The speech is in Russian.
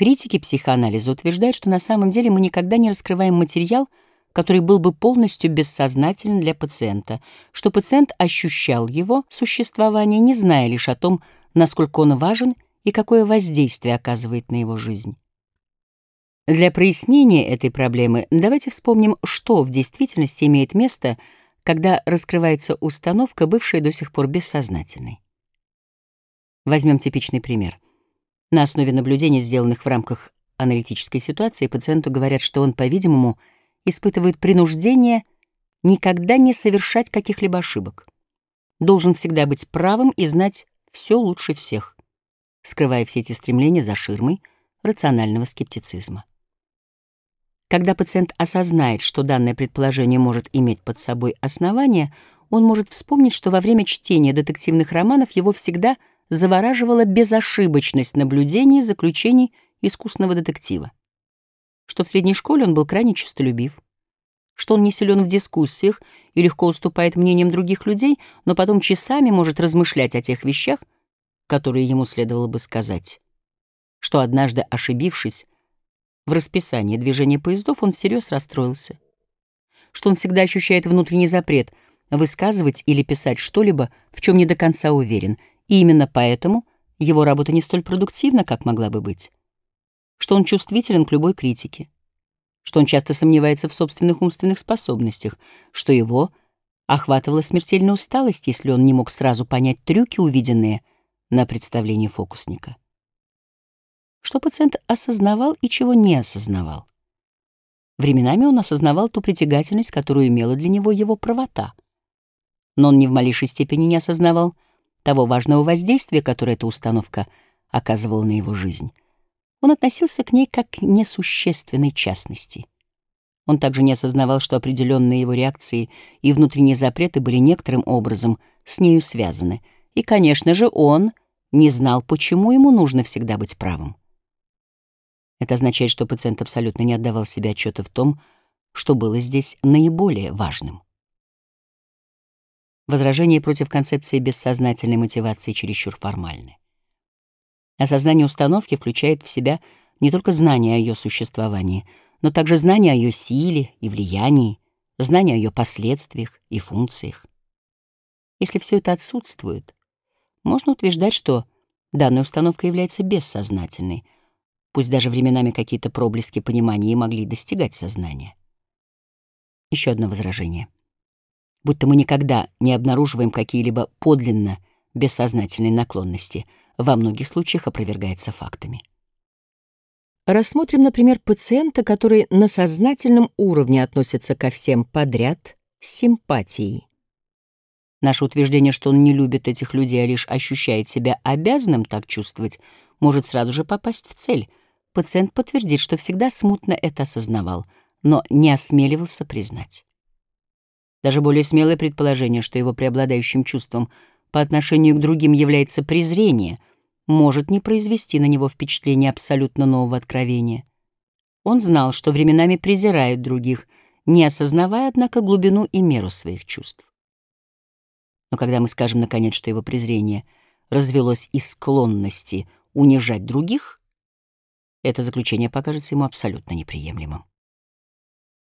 Критики психоанализа утверждают, что на самом деле мы никогда не раскрываем материал, который был бы полностью бессознателен для пациента, что пациент ощущал его существование, не зная лишь о том, насколько он важен и какое воздействие оказывает на его жизнь. Для прояснения этой проблемы давайте вспомним, что в действительности имеет место, когда раскрывается установка, бывшая до сих пор бессознательной. Возьмем типичный пример. На основе наблюдений, сделанных в рамках аналитической ситуации, пациенту говорят, что он, по-видимому, испытывает принуждение никогда не совершать каких-либо ошибок. Должен всегда быть правым и знать все лучше всех, скрывая все эти стремления за ширмой рационального скептицизма. Когда пациент осознает, что данное предположение может иметь под собой основание, он может вспомнить, что во время чтения детективных романов его всегда завораживала безошибочность наблюдений и заключений искусного детектива, что в средней школе он был крайне честолюбив, что он не силен в дискуссиях и легко уступает мнениям других людей, но потом часами может размышлять о тех вещах, которые ему следовало бы сказать, что однажды, ошибившись, в расписании движения поездов, он всерьез расстроился. Что он всегда ощущает внутренний запрет высказывать или писать что-либо, в чем не до конца уверен, и именно поэтому его работа не столь продуктивна, как могла бы быть. Что он чувствителен к любой критике. Что он часто сомневается в собственных умственных способностях, что его охватывала смертельная усталость, если он не мог сразу понять трюки, увиденные на представлении фокусника что пациент осознавал и чего не осознавал. Временами он осознавал ту притягательность, которую имела для него его правота. Но он ни в малейшей степени не осознавал того важного воздействия, которое эта установка оказывала на его жизнь. Он относился к ней как к несущественной частности. Он также не осознавал, что определенные его реакции и внутренние запреты были некоторым образом с нею связаны. И, конечно же, он не знал, почему ему нужно всегда быть правым. Это означает, что пациент абсолютно не отдавал себе отчета в том, что было здесь наиболее важным. Возражения против концепции бессознательной мотивации чересчур формальны. Осознание установки включает в себя не только знание о ее существовании, но также знание о ее силе и влиянии, знание о ее последствиях и функциях. Если все это отсутствует, можно утверждать, что данная установка является бессознательной — Пусть даже временами какие-то проблески понимания и могли достигать сознания. Еще одно возражение. Будто мы никогда не обнаруживаем какие-либо подлинно бессознательные наклонности, во многих случаях опровергается фактами. Рассмотрим, например, пациента, который на сознательном уровне относится ко всем подряд с симпатией. Наше утверждение, что он не любит этих людей, а лишь ощущает себя обязанным так чувствовать, может сразу же попасть в цель — Пациент подтвердит, что всегда смутно это осознавал, но не осмеливался признать. Даже более смелое предположение, что его преобладающим чувством по отношению к другим является презрение, может не произвести на него впечатление абсолютно нового откровения. Он знал, что временами презирает других, не осознавая, однако, глубину и меру своих чувств. Но когда мы скажем, наконец, что его презрение развелось из склонности унижать других, это заключение покажется ему абсолютно неприемлемым.